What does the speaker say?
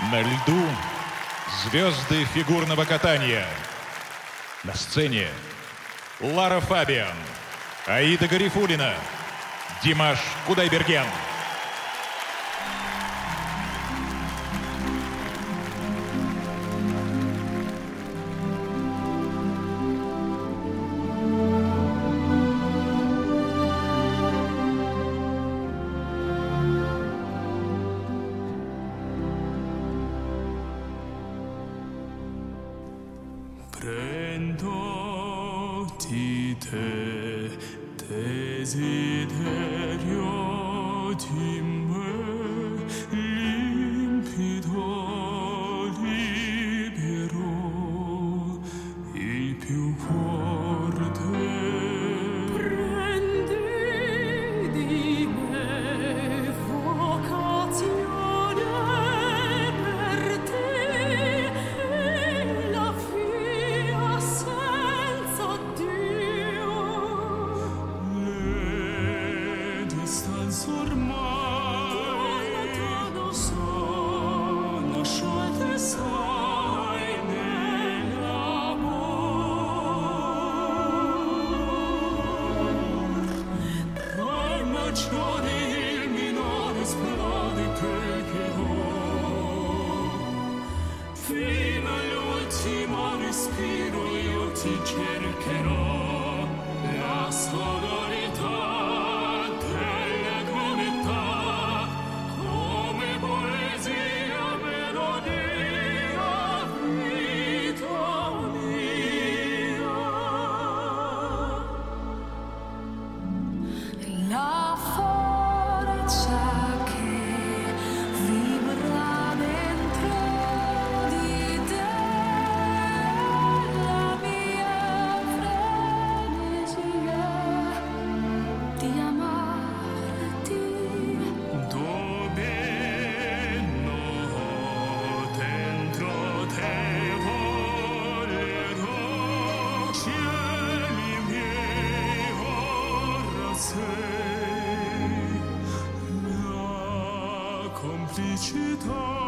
На льду звезды фигурного катания. На сцене Лара Фабиан, Аида Гарифулина, Димаш Кудайберген. te desiderio di sospiro io ti cercherò e ascolterò. complicità